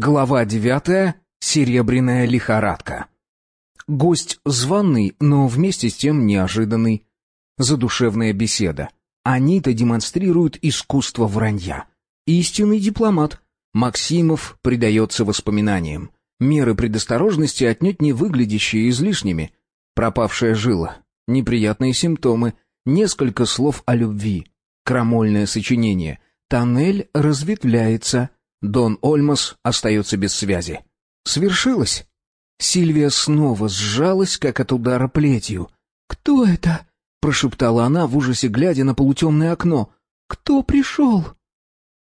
Глава девятая. Серебряная лихорадка. Гость званый, но вместе с тем неожиданный. Задушевная беседа. Они-то демонстрируют искусство вранья. Истинный дипломат. Максимов предается воспоминаниям. Меры предосторожности отнюдь не выглядящие излишними. Пропавшая жила. Неприятные симптомы. Несколько слов о любви. Крамольное сочинение. Тоннель разветвляется. Дон Ольмос остается без связи. Свершилось. Сильвия снова сжалась, как от удара плетью. «Кто это?» — прошептала она в ужасе, глядя на полутемное окно. «Кто пришел?»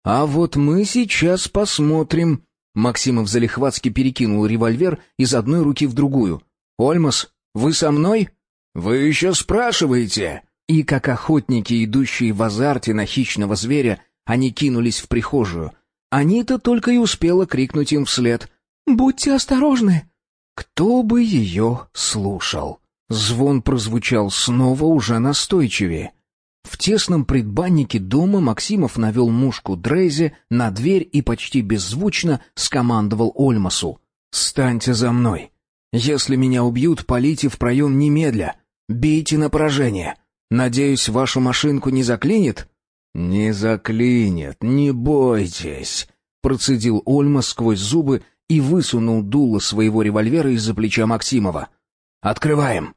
«А вот мы сейчас посмотрим». Максимов залихватски перекинул револьвер из одной руки в другую. «Ольмос, вы со мной?» «Вы еще спрашиваете?» И как охотники, идущие в азарте на хищного зверя, они кинулись в прихожую — Анита только и успела крикнуть им вслед. «Будьте осторожны!» Кто бы ее слушал? Звон прозвучал снова уже настойчивее. В тесном предбаннике дома Максимов навел мушку Дрейзе на дверь и почти беззвучно скомандовал Ольмасу. «Станьте за мной. Если меня убьют, полите в проем немедля. Бейте на поражение. Надеюсь, вашу машинку не заклинит?» «Не заклинит, не бойтесь», — процедил Ольма сквозь зубы и высунул дуло своего револьвера из-за плеча Максимова. «Открываем!»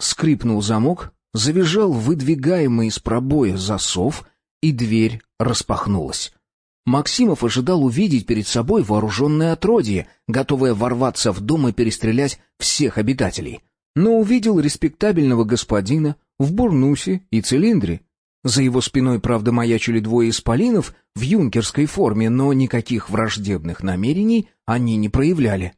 Скрипнул замок, завизжал выдвигаемый из пробоя засов, и дверь распахнулась. Максимов ожидал увидеть перед собой вооруженное отродье, готовое ворваться в дом и перестрелять всех обитателей. Но увидел респектабельного господина в бурнусе и цилиндре, за его спиной, правда, маячили двое исполинов в юнкерской форме, но никаких враждебных намерений они не проявляли.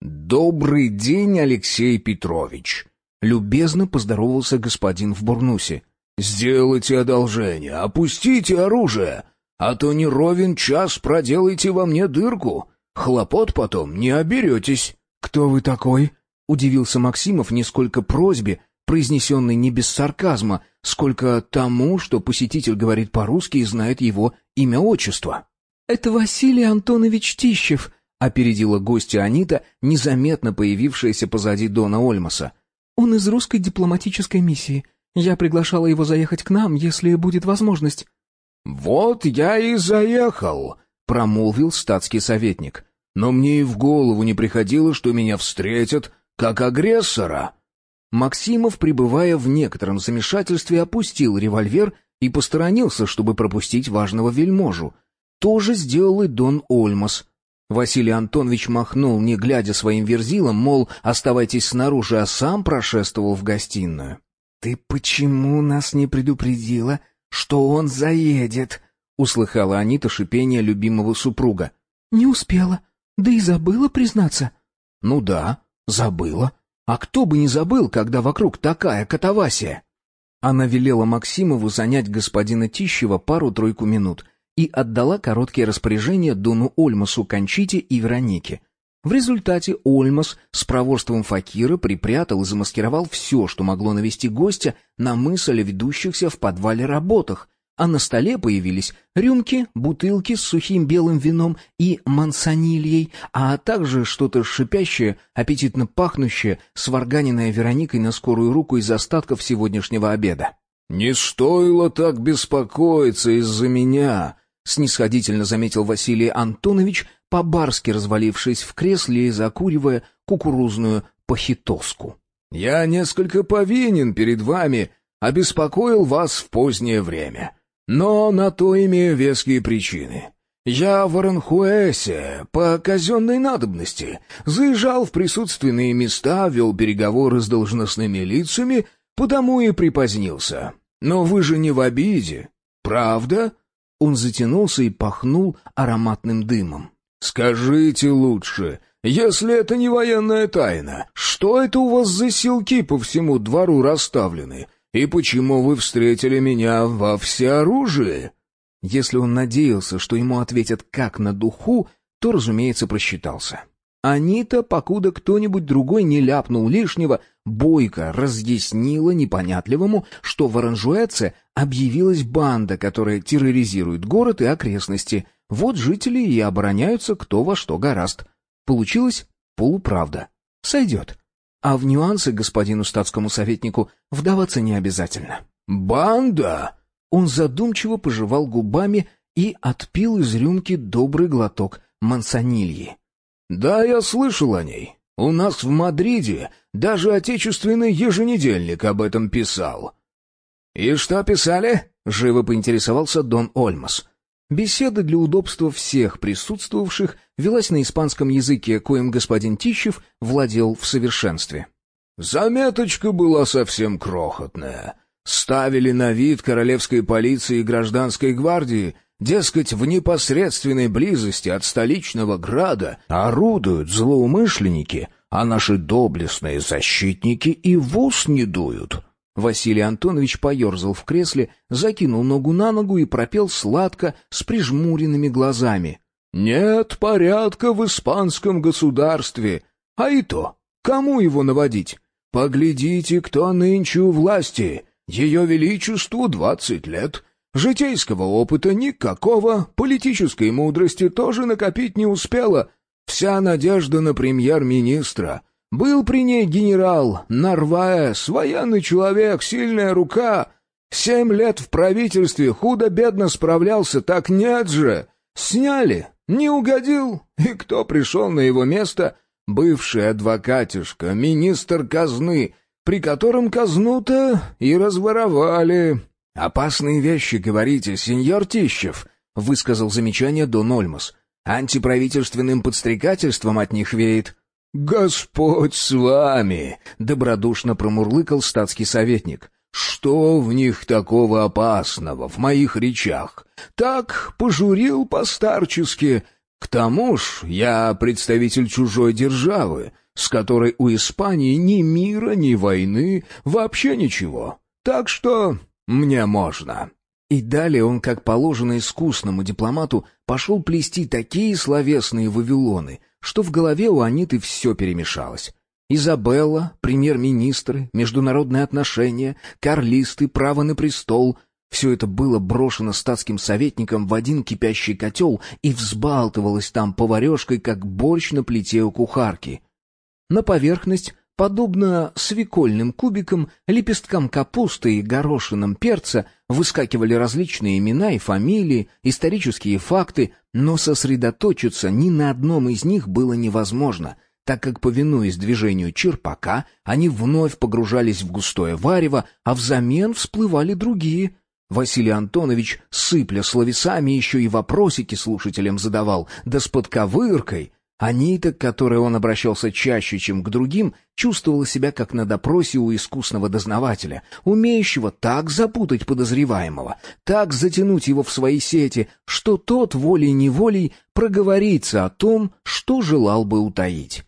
«Добрый день, Алексей Петрович!» Любезно поздоровался господин в бурнусе. «Сделайте одолжение, опустите оружие, а то не ровен час проделайте во мне дырку. Хлопот потом не оберетесь». «Кто вы такой?» — удивился Максимов нисколько просьбе, произнесенный не без сарказма, сколько тому, что посетитель говорит по-русски и знает его имя-отчество. «Это Василий Антонович Тищев», — опередила гостья Анита, незаметно появившаяся позади Дона Ольмаса. «Он из русской дипломатической миссии. Я приглашала его заехать к нам, если будет возможность». «Вот я и заехал», — промолвил статский советник. «Но мне и в голову не приходило, что меня встретят как агрессора». Максимов, пребывая в некотором замешательстве, опустил револьвер и посторонился, чтобы пропустить важного вельможу. То же сделал и Дон Ольмас. Василий Антонович махнул, не глядя своим верзилом, мол, оставайтесь снаружи, а сам прошествовал в гостиную. «Ты почему нас не предупредила, что он заедет?» — услыхала Анита шипение любимого супруга. «Не успела. Да и забыла признаться». «Ну да, забыла. А кто бы не забыл, когда вокруг такая катавасия? Она велела Максимову занять господина Тищева пару-тройку минут и отдала короткие распоряжения Дону Ольмасу, Кончите и Веронике. В результате Ольмас с проворством факира припрятал и замаскировал все, что могло навести гостя на мысль о ведущихся в подвале работах, а на столе появились рюмки, бутылки с сухим белым вином и мансонильей, а также что-то шипящее, аппетитно пахнущее, сварганенное Вероникой на скорую руку из остатков сегодняшнего обеда. «Не стоило так беспокоиться из-за меня», — снисходительно заметил Василий Антонович, по-барски развалившись в кресле и закуривая кукурузную похитоску. «Я несколько повинен перед вами, обеспокоил вас в позднее время». Но на то имею веские причины. Я в Аранхуэсе по казенной надобности заезжал в присутственные места, вел переговоры с должностными лицами, потому и припозднился. Но вы же не в обиде, правда?» Он затянулся и пахнул ароматным дымом. «Скажите лучше, если это не военная тайна, что это у вас за силки по всему двору расставлены? И почему вы встретили меня во всеоружии?» Если он надеялся, что ему ответят как на духу, то, разумеется, просчитался. Анита, покуда кто-нибудь другой не ляпнул лишнего, бойко разъяснила непонятливому, что в Оранжуэце объявилась банда, которая терроризирует город и окрестности. Вот жители и обороняются кто во что гораст. Получилось полуправда. Сойдет. А в нюансы господину статскому советнику вдаваться не обязательно. «Банда!» Он задумчиво пожевал губами и отпил из рюмки добрый глоток мансонильи. «Да, я слышал о ней. У нас в Мадриде даже отечественный еженедельник об этом писал». «И что писали?» — живо поинтересовался Дон Ольмас. Беседа для удобства всех присутствовавших велась на испанском языке, коим господин Тищев владел в совершенстве. «Заметочка была совсем крохотная. Ставили на вид королевской полиции и гражданской гвардии, дескать, в непосредственной близости от столичного града орудуют злоумышленники, а наши доблестные защитники и в ус не дуют». Василий Антонович поерзал в кресле, закинул ногу на ногу и пропел сладко, с прижмуренными глазами. «Нет порядка в испанском государстве. А и то, кому его наводить? Поглядите, кто нынче у власти. Ее Величеству двадцать лет. Житейского опыта никакого, политической мудрости тоже накопить не успела. Вся надежда на премьер-министра. Был при ней генерал Нарваэс, военный человек, сильная рука. Семь лет в правительстве худо-бедно справлялся, так нет же. Сняли, не угодил. И кто пришел на его место? Бывший адвокатишка, министр казны, при котором казну-то и разворовали. «Опасные вещи, говорите, сеньор Тищев», — высказал замечание Дон Ольмас. «Антиправительственным подстрекательством от них веет». «Господь с вами!» — добродушно промурлыкал статский советник. «Что в них такого опасного в моих речах? Так пожурил постарчески. К тому ж я представитель чужой державы, с которой у Испании ни мира, ни войны, вообще ничего. Так что мне можно». И далее он, как положено искусному дипломату, пошел плести такие словесные вавилоны, что в голове у Аниты все перемешалось. Изабелла, премьер-министры, международные отношения, карлисты, право на престол — все это было брошено статским советником в один кипящий котел и взбалтывалось там поварешкой, как борщ на плите у кухарки. На поверхность, подобно свекольным кубикам, лепесткам капусты и горошинам перца, выскакивали различные имена и фамилии, исторические факты, но сосредоточиться ни на одном из них было невозможно — так как, повинуясь движению черпака, они вновь погружались в густое варево, а взамен всплывали другие, Василий Антонович, сыпля словесами, еще и вопросики слушателям задавал, да с подковыркой. Анита, к которой он обращался чаще, чем к другим, чувствовала себя как на допросе у искусного дознавателя, умеющего так запутать подозреваемого, так затянуть его в свои сети, что тот волей-неволей проговорится о том, что желал бы утаить.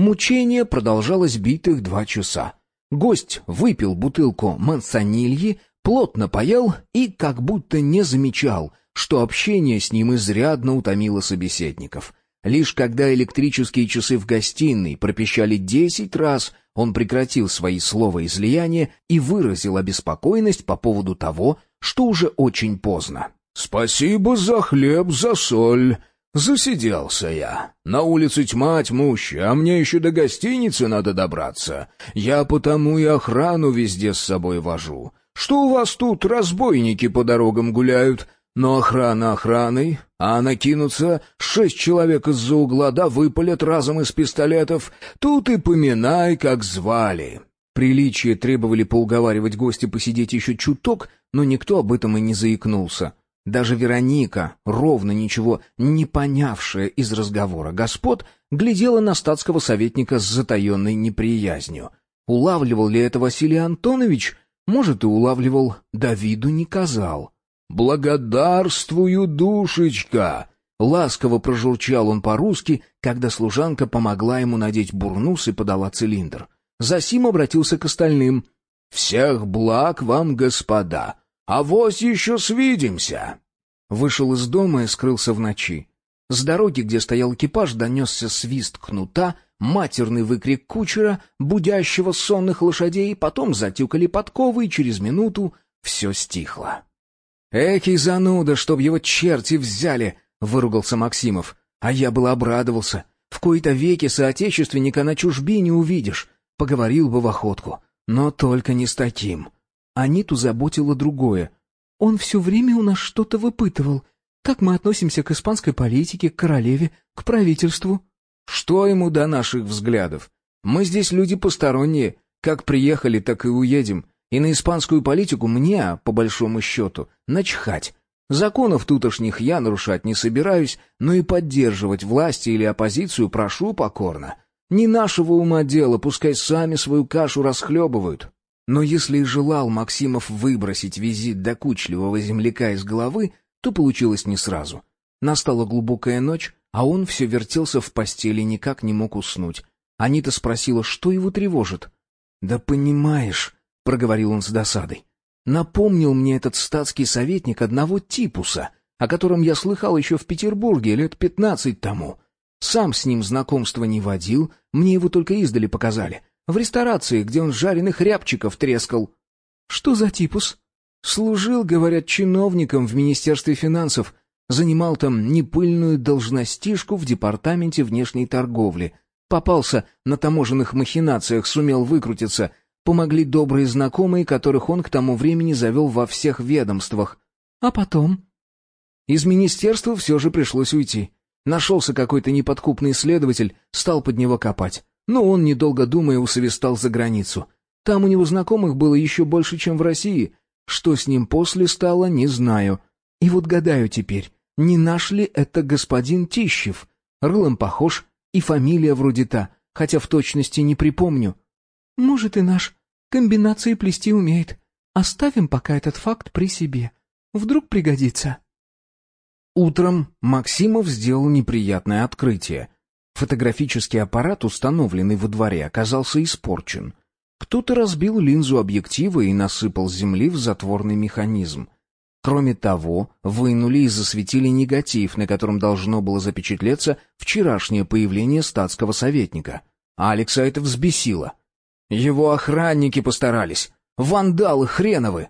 Мучение продолжалось битых два часа. Гость выпил бутылку мансонильи, плотно поел и как будто не замечал, что общение с ним изрядно утомило собеседников. Лишь когда электрические часы в гостиной пропищали десять раз, он прекратил свои слова излияния и выразил обеспокоенность по поводу того, что уже очень поздно. «Спасибо за хлеб, за соль. Засиделся я. На улице тьма тьмущая, а мне еще до гостиницы надо добраться. Я потому и охрану везде с собой вожу. Что у вас тут разбойники по дорогам гуляют? Но охрана охраной, а накинутся шесть человек из-за угла, да выпалят разом из пистолетов. Тут и поминай, как звали». Приличие требовали поуговаривать гостя посидеть еще чуток, но никто об этом и не заикнулся. Даже Вероника, ровно ничего не понявшая из разговора господ, глядела на статского советника с затаенной неприязнью. Улавливал ли это Василий Антонович? Может, и улавливал, Давиду не казал. «Благодарствую, душечка!» Ласково прожурчал он по-русски, когда служанка помогла ему надеть бурнус и подала цилиндр. Засим обратился к остальным. «Всех благ вам, господа! А вось еще свидимся!» Вышел из дома и скрылся в ночи. С дороги, где стоял экипаж, донесся свист кнута, матерный выкрик кучера, будящего сонных лошадей, потом затюкали подковы, и через минуту все стихло. «Экий зануда, чтоб его черти взяли!» выругался Максимов. «А я был обрадовался. В кои-то веки соотечественника на чужбине увидишь. Поговорил бы в охотку. Но только не с таким». Аниту заботило другое. «Он все время у нас что-то выпытывал. Как мы относимся к испанской политике, к королеве, к правительству?» «Что ему до наших взглядов? Мы здесь люди посторонние. Как приехали, так и уедем. И на испанскую политику мне, по большому счету, начхать. Законов тутошних я нарушать не собираюсь, но и поддерживать власти или оппозицию прошу покорно. Не нашего ума дело, пускай сами свою кашу расхлебывают. Но если и желал Максимов выбросить визит докучливого земляка из головы, то получилось не сразу. Настала глубокая ночь, а он все вертелся в постели и никак не мог уснуть. Анита спросила, что его тревожит. «Да понимаешь», — проговорил он с досадой, Напомнил мне этот статский советник одного типуса, о котором я слыхал еще в Петербурге лет пятнадцать тому. Сам с ним знакомства не водил, мне его только издали показали. В ресторации, где он жареных рябчиков трескал. Что за типус? Служил, говорят, чиновником в Министерстве финансов. Занимал там непыльную должностишку в Департаменте внешней торговли. Попался на таможенных махинациях, сумел выкрутиться, Помогли добрые знакомые, которых он к тому времени завел во всех ведомствах. А потом? Из министерства все же пришлось уйти. Нашелся какой-то неподкупный следователь, стал под него копать. Но он, недолго думая, усовестал за границу. Там у него знакомых было еще больше, чем в России. Что с ним после стало, не знаю. И вот гадаю теперь, не наш ли это господин Тищев? Рылом похож, и фамилия вроде та, хотя в точности не припомню. Может и наш. Комбинации плести умеет. Оставим пока этот факт при себе. Вдруг пригодится. Утром Максимов сделал неприятное открытие. Фотографический аппарат, установленный во дворе, оказался испорчен. Кто-то разбил линзу объектива и насыпал земли в затворный механизм. Кроме того, вынули и засветили негатив, на котором должно было запечатлеться вчерашнее появление статского советника. Алекса это взбесило. Его охранники постарались. Вандалы хреновы.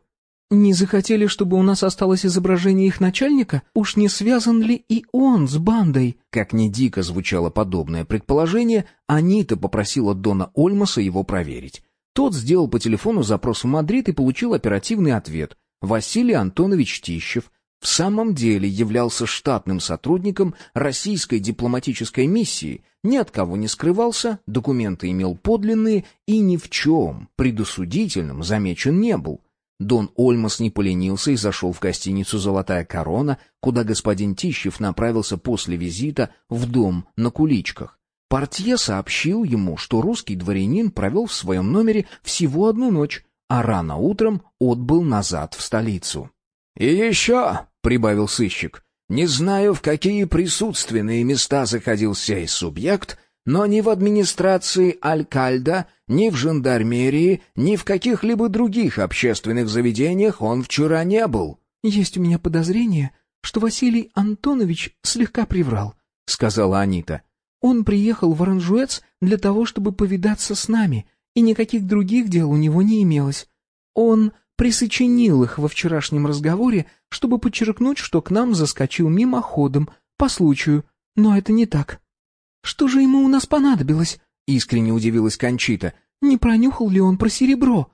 Не захотели, чтобы у нас осталось изображение их начальника? Уж не связан ли и он с бандой? Как ни дико звучало подобное предположение, Анита попросила Дона Ольмаса его проверить. Тот сделал по телефону запрос в Мадрид и получил оперативный ответ. Василий Антонович Тищев в самом деле являлся штатным сотрудником российской дипломатической миссии, ни от кого не скрывался, документы имел подлинные и ни в чем предосудительным замечен не был. Дон Ольмас не поленился и зашел в гостиницу «Золотая корона», куда господин Тищев направился после визита в дом на куличках. Портье сообщил ему, что русский дворянин провел в своем номере всего одну ночь, а рано утром отбыл назад в столицу. «И еще», — прибавил сыщик, — «не знаю, в какие присутственные места заходил сей субъект, но ни в администрации Алькальда, ни в жандармерии, ни в каких-либо других общественных заведениях он вчера не был». «Есть у меня подозрение, что Василий Антонович слегка приврал», — сказала Анита. «Он приехал в Оранжуэц для того, чтобы повидаться с нами, и никаких других дел у него не имелось. Он присочинил их во вчерашнем разговоре, чтобы подчеркнуть, что к нам заскочил мимоходом, по случаю, но это не так. Что же ему у нас понадобилось? Искренне удивилась Кончита. Не пронюхал ли он про серебро?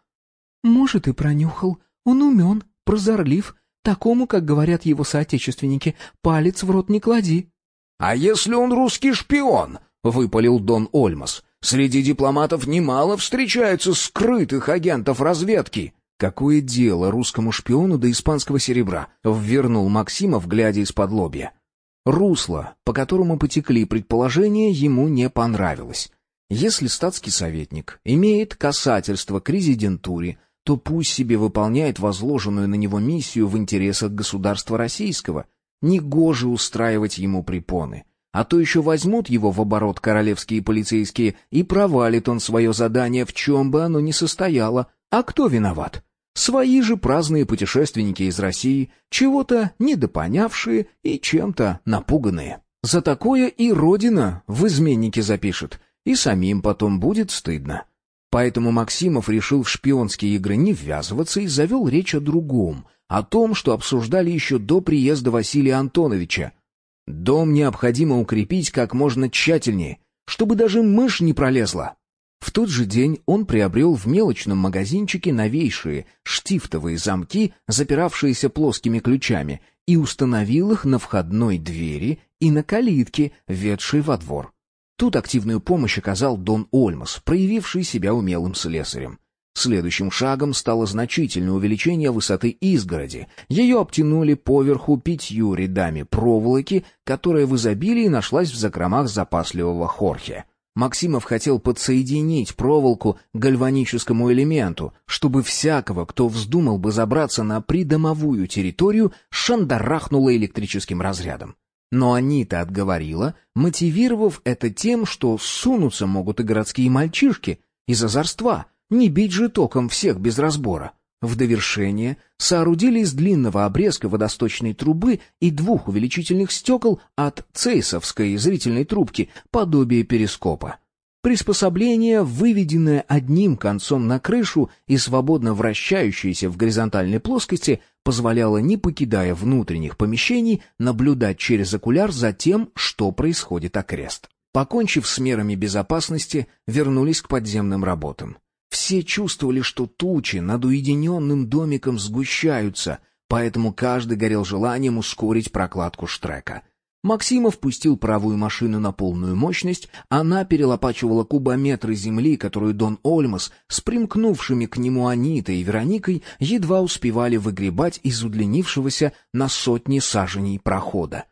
Может, и пронюхал. Он умен, прозорлив, такому, как говорят его соотечественники, палец в рот не клади. — А если он русский шпион? — выпалил Дон Ольмас. — Среди дипломатов немало встречаются скрытых агентов разведки. Какое дело русскому шпиону до испанского серебра? Ввернул Максимов, глядя из-под лобья. Русло, по которому потекли предположения, ему не понравилось. Если статский советник имеет касательство к резидентуре, то пусть себе выполняет возложенную на него миссию в интересах государства российского. Негоже устраивать ему препоны. А то еще возьмут его в оборот королевские полицейские, и провалит он свое задание, в чем бы оно ни состояло. А кто виноват? Свои же праздные путешественники из России, чего-то недопонявшие и чем-то напуганные. За такое и Родина в изменнике запишет, и самим потом будет стыдно. Поэтому Максимов решил в шпионские игры не ввязываться и завел речь о другом, о том, что обсуждали еще до приезда Василия Антоновича. Дом необходимо укрепить как можно тщательнее, чтобы даже мышь не пролезла. В тот же день он приобрел в мелочном магазинчике новейшие штифтовые замки, запиравшиеся плоскими ключами, и установил их на входной двери и на калитке, ведшей во двор. Тут активную помощь оказал Дон Ольмас, проявивший себя умелым слесарем. Следующим шагом стало значительное увеличение высоты изгороди. Ее обтянули поверху пятью рядами проволоки, которая в изобилии нашлась в закромах запасливого Хорхе. Максимов хотел подсоединить проволоку к гальваническому элементу, чтобы всякого, кто вздумал бы забраться на придомовую территорию, шандарахнуло электрическим разрядом. Но Анита отговорила, мотивировав это тем, что сунуться могут и городские мальчишки из озорства, не бить же током всех без разбора. В довершение соорудили из длинного обрезка водосточной трубы и двух увеличительных стекол от цейсовской зрительной трубки подобие перископа. Приспособление, выведенное одним концом на крышу и свободно вращающееся в горизонтальной плоскости, позволяло, не покидая внутренних помещений, наблюдать через окуляр за тем, что происходит окрест. Покончив с мерами безопасности, вернулись к подземным работам. Все чувствовали, что тучи над уединенным домиком сгущаются, поэтому каждый горел желанием ускорить прокладку штрека. Максимов пустил правую машину на полную мощность, она перелопачивала кубометры земли, которую Дон Ольмас с примкнувшими к нему Анитой и Вероникой едва успевали выгребать из удлинившегося на сотни саженей прохода.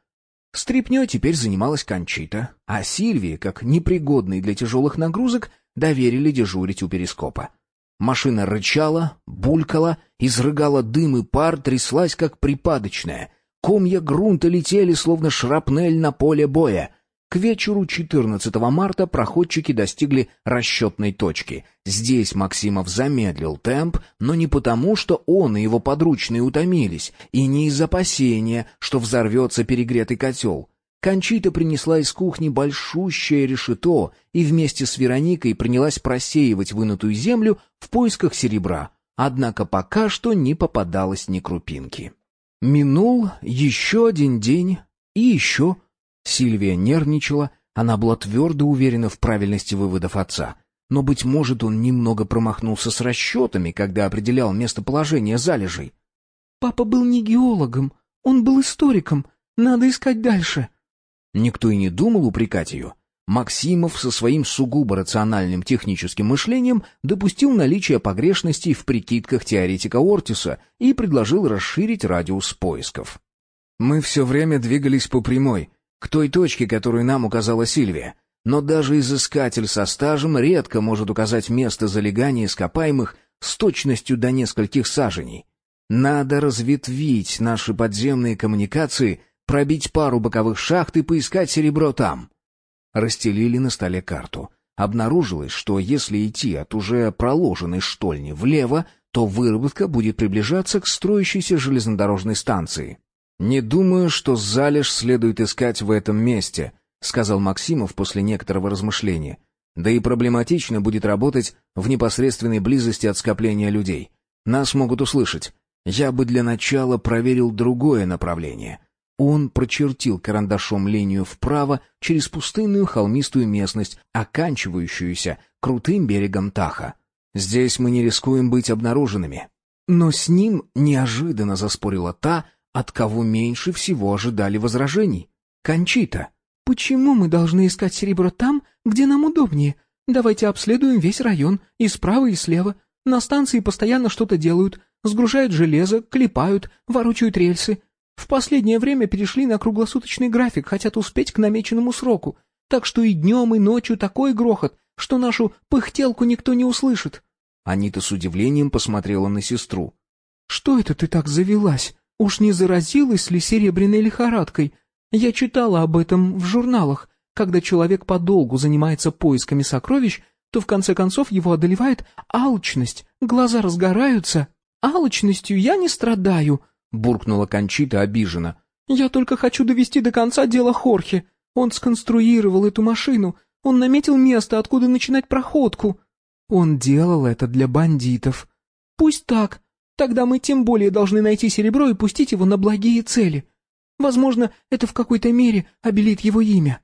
Стрипнёй теперь занималась Кончита, а Сильвии, как непригодной для тяжелых нагрузок, доверили дежурить у перископа. Машина рычала, булькала, изрыгала дым и пар, тряслась, как припадочная. Комья грунта летели, словно шрапнель на поле боя. К вечеру 14 марта проходчики достигли расчетной точки. Здесь Максимов замедлил темп, но не потому, что он и его подручные утомились, и не из опасения, что взорвется перегретый котел. Кончита принесла из кухни большущее решето и вместе с Вероникой принялась просеивать вынутую землю в поисках серебра, однако пока что не попадалось ни крупинки. Минул еще один день и еще. Сильвия нервничала, она была твердо уверена в правильности выводов отца. Но, быть может, он немного промахнулся с расчетами, когда определял местоположение залежей. «Папа был не геологом, он был историком. Надо искать дальше», Никто и не думал упрекать ее. Максимов со своим сугубо рациональным техническим мышлением допустил наличие погрешностей в прикидках теоретика Ортиса и предложил расширить радиус поисков. «Мы все время двигались по прямой, к той точке, которую нам указала Сильвия. Но даже изыскатель со стажем редко может указать место залегания ископаемых с точностью до нескольких саженей. Надо разветвить наши подземные коммуникации — Пробить пару боковых шахт и поискать серебро там. Расстелили на столе карту. Обнаружилось, что если идти от уже проложенной штольни влево, то выработка будет приближаться к строящейся железнодорожной станции. «Не думаю, что залежь следует искать в этом месте», — сказал Максимов после некоторого размышления. «Да и проблематично будет работать в непосредственной близости от скопления людей. Нас могут услышать. Я бы для начала проверил другое направление. Он прочертил карандашом линию вправо через пустынную холмистую местность, оканчивающуюся крутым берегом Таха. Здесь мы не рискуем быть обнаруженными. Но с ним неожиданно заспорила та, от кого меньше всего ожидали возражений. Кончита. «Почему мы должны искать серебро там, где нам удобнее? Давайте обследуем весь район, и справа, и слева. На станции постоянно что-то делают, сгружают железо, клепают, ворочают рельсы. В последнее время перешли на круглосуточный график, хотят успеть к намеченному сроку. Так что и днем, и ночью такой грохот, что нашу пыхтелку никто не услышит. Анита с удивлением посмотрела на сестру. — Что это ты так завелась? Уж не заразилась ли серебряной лихорадкой? Я читала об этом в журналах. Когда человек подолгу занимается поисками сокровищ, то в конце концов его одолевает алчность, глаза разгораются. Алчностью я не страдаю, буркнула Кончита обиженно. Я только хочу довести до конца дело Хорхе. Он сконструировал эту машину, он наметил место, откуда начинать проходку. Он делал это для бандитов. Пусть так. Тогда мы тем более должны найти серебро и пустить его на благие цели. Возможно, это в какой-то мере обелит его имя».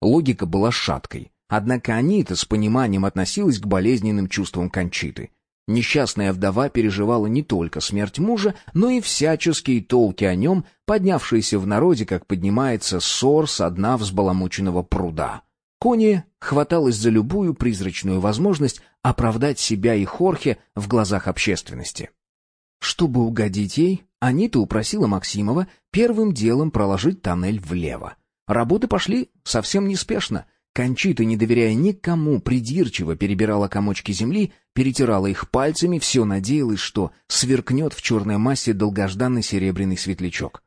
Логика была шаткой, однако Анита с пониманием относилась к болезненным чувствам Кончиты. Несчастная вдова переживала не только смерть мужа, но и всяческие толки о нем, поднявшиеся в народе, как поднимается ссор со дна взбаламученного пруда. Кони хваталась за любую призрачную возможность оправдать себя и Хорхе в глазах общественности. Чтобы угодить ей, Анита упросила Максимова первым делом проложить тоннель влево. Работы пошли совсем неспешно. Кончита, не доверяя никому, придирчиво перебирала комочки земли, перетирала их пальцами, все надеялась, что сверкнет в черной массе долгожданный серебряный светлячок.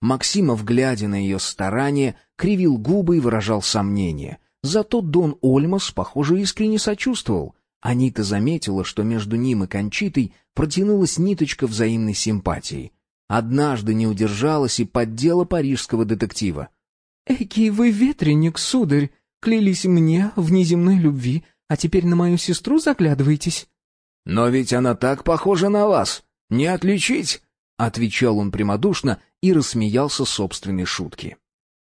Максимов, глядя на ее старания, кривил губы и выражал сомнение. Зато Дон Ольмас, похоже, искренне сочувствовал. Анита заметила, что между ним и Кончитой протянулась ниточка взаимной симпатии. Однажды не удержалась и поддела парижского детектива. «Экий вы ветреник, сударь! Клялись мне в неземной любви, а теперь на мою сестру заглядываетесь?» «Но ведь она так похожа на вас! Не отличить!» — отвечал он прямодушно и рассмеялся собственной шутки.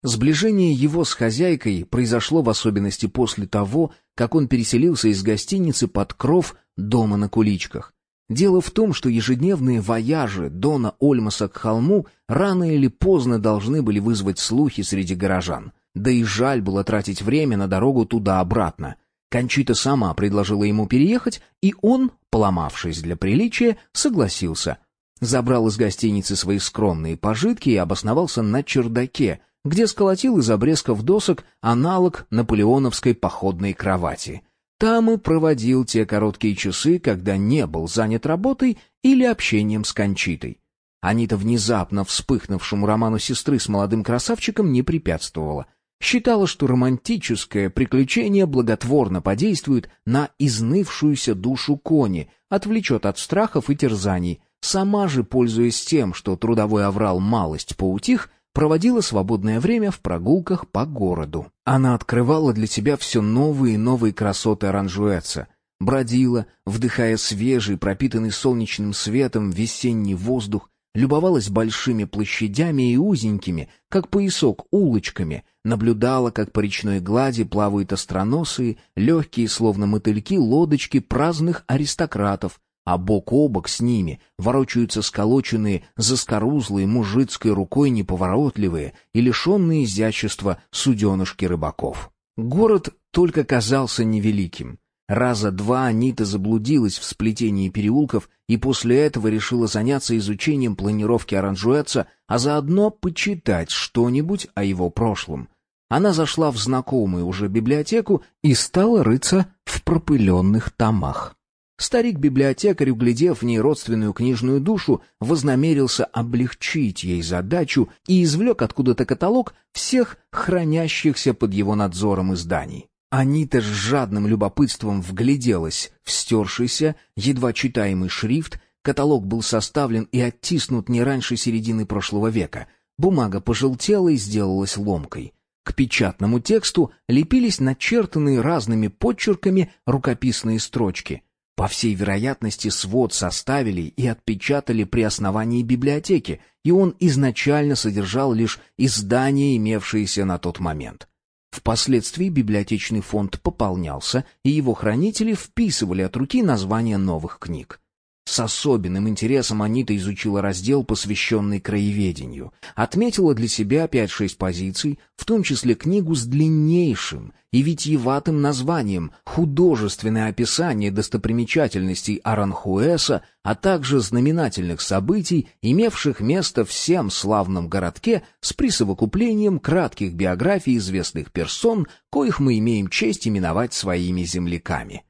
Сближение его с хозяйкой произошло в особенности после того, как он переселился из гостиницы под кров дома на куличках. Дело в том, что ежедневные вояжи Дона Ольмаса к холму рано или поздно должны были вызвать слухи среди горожан. Да и жаль было тратить время на дорогу туда-обратно. Кончита сама предложила ему переехать, и он, поломавшись для приличия, согласился. Забрал из гостиницы свои скромные пожитки и обосновался на чердаке, где сколотил из обрезков досок аналог наполеоновской походной кровати. Там и проводил те короткие часы, когда не был занят работой или общением с Кончитой. Анита внезапно вспыхнувшему роману сестры с молодым красавчиком не препятствовала. Считала, что романтическое приключение благотворно подействует на изнывшуюся душу кони, отвлечет от страхов и терзаний. Сама же, пользуясь тем, что трудовой аврал малость поутих, проводила свободное время в прогулках по городу. Она открывала для себя все новые и новые красоты Оранжуэца, бродила, вдыхая свежий, пропитанный солнечным светом весенний воздух, любовалась большими площадями и узенькими, как поясок, улочками, наблюдала, как по речной глади плавают остроносые, легкие, словно мотыльки, лодочки праздных аристократов, а бок о бок с ними ворочаются сколоченные заскорузлые мужицкой рукой неповоротливые и лишенные изящества суденышки рыбаков. Город только казался невеликим. Раза два Анита заблудилась в сплетении переулков и после этого решила заняться изучением планировки Оранжуэца, а заодно почитать что-нибудь о его прошлом. Она зашла в знакомую уже библиотеку и стала рыться в пропыленных томах. Старик-библиотекарь, углядев в ней родственную книжную душу, вознамерился облегчить ей задачу и извлек откуда-то каталог всех хранящихся под его надзором изданий. Анита с жадным любопытством вгляделась в стершийся, едва читаемый шрифт, каталог был составлен и оттиснут не раньше середины прошлого века, бумага пожелтела и сделалась ломкой. К печатному тексту лепились начертанные разными подчерками рукописные строчки — по всей вероятности, свод составили и отпечатали при основании библиотеки, и он изначально содержал лишь издания, имевшиеся на тот момент. Впоследствии библиотечный фонд пополнялся, и его хранители вписывали от руки названия новых книг. С особенным интересом Анита изучила раздел, посвященный краеведению. Отметила для себя пять-шесть позиций, в том числе книгу с длиннейшим и витиеватым названием «Художественное описание достопримечательностей Аранхуэса, а также знаменательных событий, имевших место в всем славном городке с присовокуплением кратких биографий известных персон, коих мы имеем честь именовать своими земляками».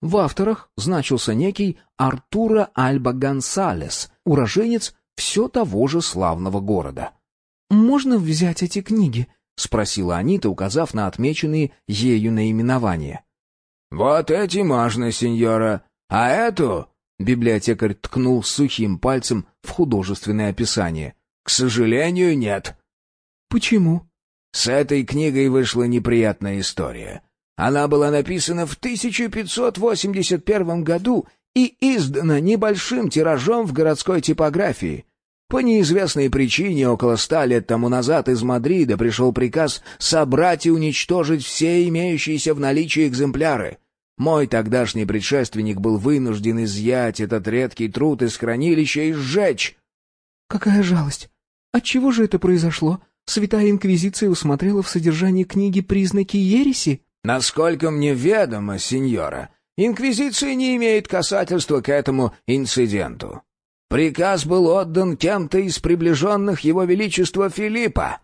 В авторах значился некий Артура Альба Гонсалес, уроженец все того же славного города. «Можно взять эти книги?» — спросила Анита, указав на отмеченные ею наименования. «Вот эти можно, сеньора, а эту...» Библиотекарь ткнул сухим пальцем в художественное описание. «К сожалению, нет». «Почему?» «С этой книгой вышла неприятная история. Она была написана в 1581 году и издана небольшим тиражом в городской типографии. По неизвестной причине около ста лет тому назад из Мадрида пришел приказ собрать и уничтожить все имеющиеся в наличии экземпляры. Мой тогдашний предшественник был вынужден изъять этот редкий труд из хранилища и сжечь. Какая жалость! Отчего же это произошло? Святая Инквизиция усмотрела в содержании книги признаки ереси? Насколько мне ведомо, сеньора, Инквизиция не имеет касательства к этому инциденту. Приказ был отдан кем-то из приближенных его величества Филиппа.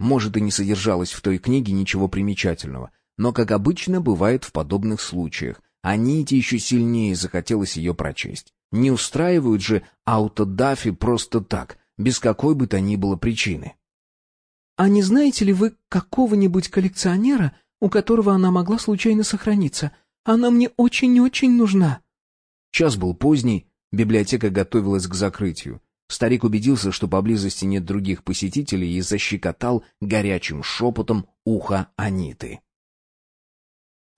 Может, и не содержалось в той книге ничего примечательного, но, как обычно бывает в подобных случаях, Аните еще сильнее захотелось ее прочесть. Не устраивают же аутодафи просто так, без какой бы то ни было причины. «А не знаете ли вы какого-нибудь коллекционера, у которого она могла случайно сохраниться? Она мне очень-очень нужна». Час был поздний, Библиотека готовилась к закрытию. Старик убедился, что поблизости нет других посетителей и защекотал горячим шепотом ухо Аниты.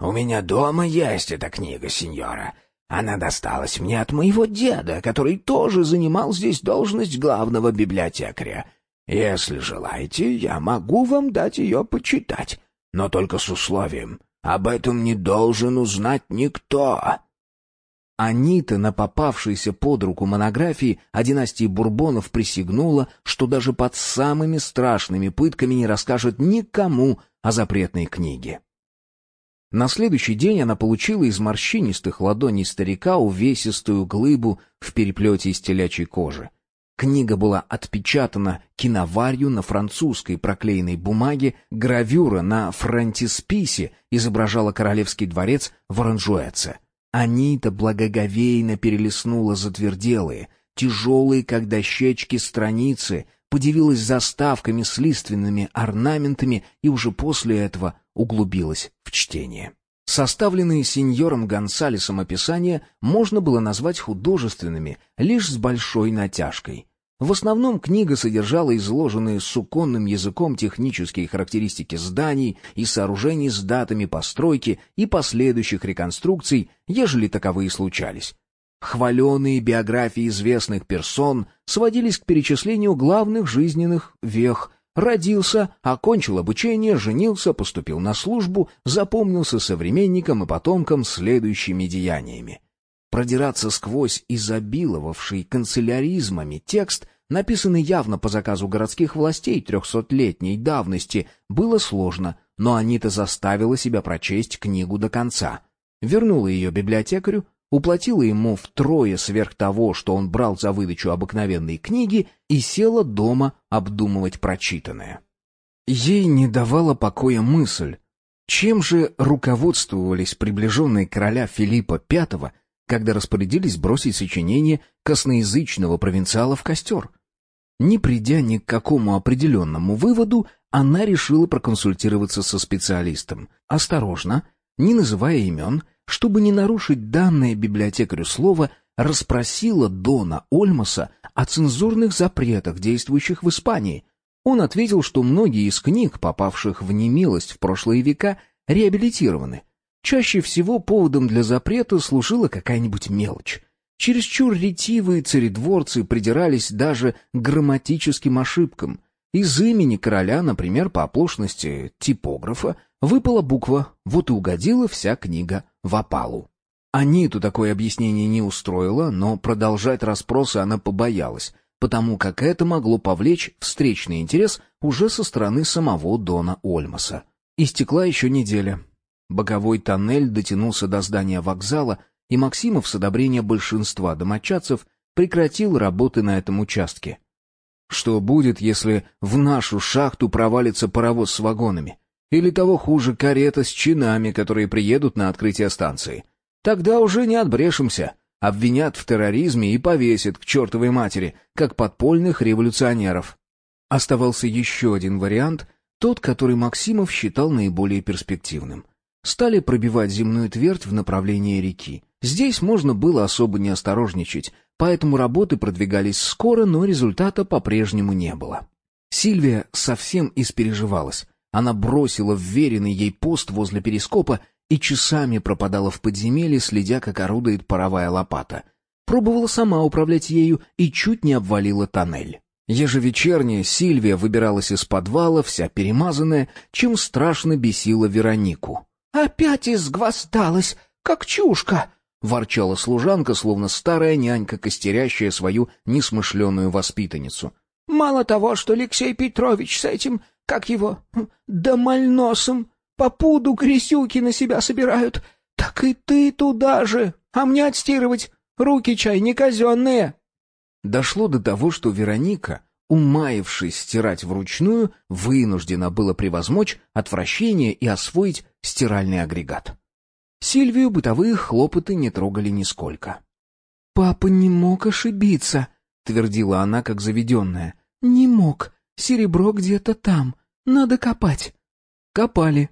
«У меня дома есть эта книга, сеньора. Она досталась мне от моего деда, который тоже занимал здесь должность главного библиотекаря. Если желаете, я могу вам дать ее почитать, но только с условием. Об этом не должен узнать никто». Анита на попавшейся под руку монографии о династии Бурбонов присягнула, что даже под самыми страшными пытками не расскажет никому о запретной книге. На следующий день она получила из морщинистых ладоней старика увесистую глыбу в переплете из телячьей кожи. Книга была отпечатана киноварью на французской проклеенной бумаге, гравюра на фронтисписе изображала королевский дворец в Оранжуэце — Анита благоговейно перелистнула затверделые, тяжелые, как дощечки, страницы, подивилась заставками с лиственными орнаментами и уже после этого углубилась в чтение. Составленные сеньором Гонсалесом описания можно было назвать художественными лишь с большой натяжкой. В основном книга содержала изложенные суконным языком технические характеристики зданий и сооружений с датами постройки и последующих реконструкций, ежели таковые случались. Хваленые биографии известных персон сводились к перечислению главных жизненных вех. Родился, окончил обучение, женился, поступил на службу, запомнился современникам и потомкам следующими деяниями. Продираться сквозь изобиловавший канцеляризмами текст, написанный явно по заказу городских властей трехсотлетней давности, было сложно, но Анита заставила себя прочесть книгу до конца. Вернула ее библиотекарю, уплатила ему втрое сверх того, что он брал за выдачу обыкновенной книги, и села дома обдумывать прочитанное. Ей не давала покоя мысль, чем же руководствовались приближенные короля Филиппа V, когда распорядились бросить сочинение косноязычного провинциала в костер. Не придя ни к какому определенному выводу, она решила проконсультироваться со специалистом. Осторожно, не называя имен, чтобы не нарушить данное библиотекарю слово, расспросила Дона Ольмаса о цензурных запретах, действующих в Испании. Он ответил, что многие из книг, попавших в немилость в прошлые века, реабилитированы, Чаще всего поводом для запрета служила какая-нибудь мелочь. Чересчур ретивые царедворцы придирались даже к грамматическим ошибкам. Из имени короля, например, по оплошности типографа, выпала буква, вот и угодила вся книга в опалу. Аниту такое объяснение не устроило, но продолжать расспросы она побоялась, потому как это могло повлечь встречный интерес уже со стороны самого Дона Ольмаса. Истекла еще неделя, Боковой тоннель дотянулся до здания вокзала, и Максимов с одобрения большинства домочадцев прекратил работы на этом участке. Что будет, если в нашу шахту провалится паровоз с вагонами? Или того хуже, карета с чинами, которые приедут на открытие станции? Тогда уже не отбрешемся. Обвинят в терроризме и повесят к чертовой матери, как подпольных революционеров. Оставался еще один вариант, тот, который Максимов считал наиболее перспективным стали пробивать земную твердь в направлении реки. Здесь можно было особо не осторожничать, поэтому работы продвигались скоро, но результата по-прежнему не было. Сильвия совсем испереживалась. Она бросила вверенный ей пост возле перископа и часами пропадала в подземелье, следя, как орудует паровая лопата. пробовала сама управлять ею и чуть не обвалила тоннель. Ежевечерне Сильвия выбиралась из подвала, вся перемазанная, чем страшно бесила Веронику. «Опять изгвоздалась, как чушка!» — ворчала служанка, словно старая нянька, костерящая свою несмышленую воспитанницу. «Мало того, что Алексей Петрович с этим, как его, домальносом, по пуду крисюки на себя собирают, так и ты туда же, а мне отстирывать, руки чай не казенные!» Дошло до того, что Вероника, умаившись стирать вручную, вынуждена была превозмочь отвращение и освоить стиральный агрегат. Сильвию бытовые хлопоты не трогали нисколько. «Папа не мог ошибиться», — твердила она, как заведенная. «Не мог. Серебро где-то там. Надо копать». Копали.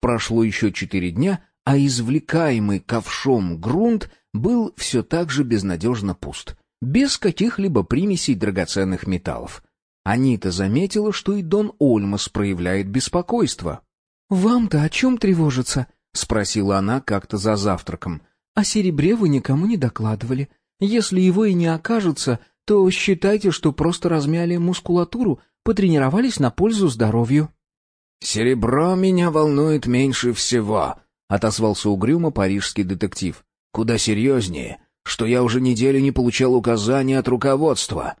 Прошло еще четыре дня, а извлекаемый ковшом грунт был все так же безнадежно пуст без каких-либо примесей драгоценных металлов. Анита заметила, что и Дон Ольмас проявляет беспокойство. «Вам-то о чем тревожиться?» — спросила она как-то за завтраком. «О серебре вы никому не докладывали. Если его и не окажется, то считайте, что просто размяли мускулатуру, потренировались на пользу здоровью». «Серебро меня волнует меньше всего», — отозвался угрюмо парижский детектив. «Куда серьезнее что я уже неделю не получал указаний от руководства.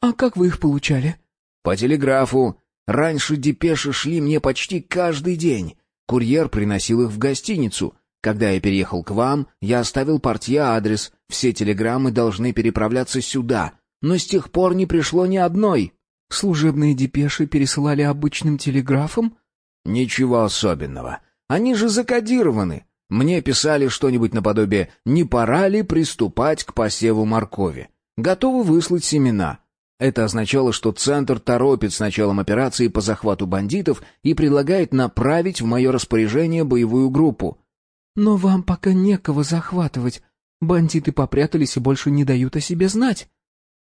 А как вы их получали? По телеграфу. Раньше депеши шли мне почти каждый день. Курьер приносил их в гостиницу. Когда я переехал к вам, я оставил портье адрес. Все телеграммы должны переправляться сюда. Но с тех пор не пришло ни одной. Служебные депеши пересылали обычным телеграфом? Ничего особенного. Они же закодированы. Мне писали что-нибудь наподобие «Не пора ли приступать к посеву моркови?» Готовы выслать семена. Это означало, что Центр торопит с началом операции по захвату бандитов и предлагает направить в мое распоряжение боевую группу. «Но вам пока некого захватывать. Бандиты попрятались и больше не дают о себе знать».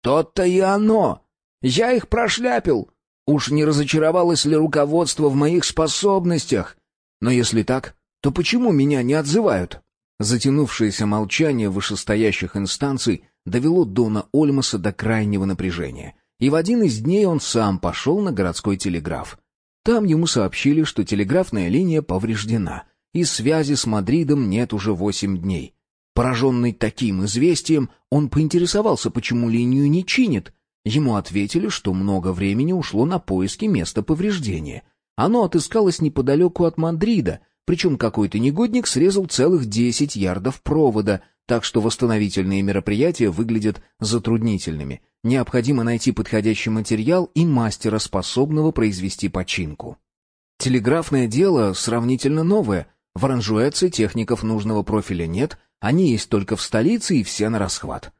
«То-то и оно! Я их прошляпил! Уж не разочаровалось ли руководство в моих способностях? Но если так, то почему меня не отзывают? Затянувшееся молчание вышестоящих инстанций довело Дона Ольмаса до крайнего напряжения, и в один из дней он сам пошел на городской телеграф. Там ему сообщили, что телеграфная линия повреждена, и связи с Мадридом нет уже восемь дней. Пораженный таким известием, он поинтересовался, почему линию не чинит. Ему ответили, что много времени ушло на поиски места повреждения. Оно отыскалось неподалеку от Мадрида, причем какой-то негодник срезал целых 10 ярдов провода, так что восстановительные мероприятия выглядят затруднительными. Необходимо найти подходящий материал и мастера, способного произвести починку. Телеграфное дело сравнительно новое. В Оранжуэце техников нужного профиля нет, они есть только в столице и все на расхват.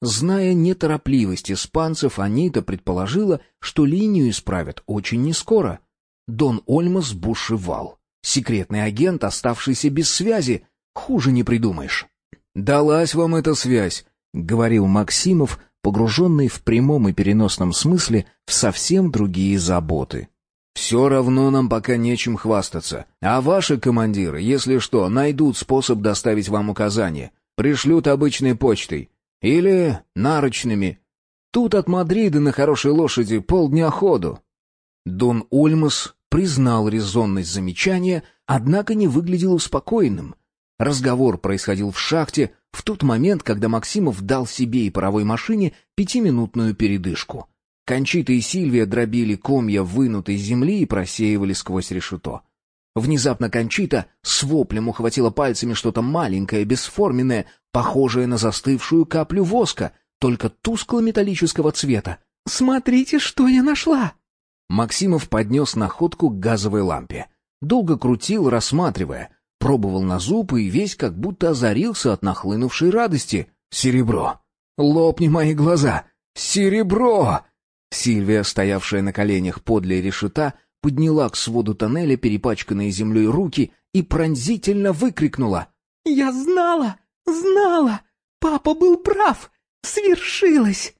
Зная неторопливость испанцев, Анита предположила, что линию исправят очень нескоро. Дон Ольмас бушевал. Секретный агент, оставшийся без связи. Хуже не придумаешь. «Далась вам эта связь», — говорил Максимов, погруженный в прямом и переносном смысле в совсем другие заботы. «Все равно нам пока нечем хвастаться. А ваши командиры, если что, найдут способ доставить вам указания. Пришлют обычной почтой. Или нарочными. Тут от Мадрида на хорошей лошади полдня ходу». Дон Ульмас признал резонность замечания, однако не выглядел успокоенным. Разговор происходил в шахте в тот момент, когда Максимов дал себе и паровой машине пятиминутную передышку. Кончита и Сильвия дробили комья вынутой земли и просеивали сквозь решето. Внезапно Кончита с воплем ухватила пальцами что-то маленькое, бесформенное, похожее на застывшую каплю воска, только тускло-металлического цвета. «Смотрите, что я нашла!» Максимов поднес находку к газовой лампе. Долго крутил, рассматривая. Пробовал на зуб и весь как будто озарился от нахлынувшей радости. «Серебро! Лопни мои глаза! Серебро!» Сильвия, стоявшая на коленях подле решета, подняла к своду тоннеля перепачканные землей руки и пронзительно выкрикнула. «Я знала! Знала! Папа был прав! Свершилось!»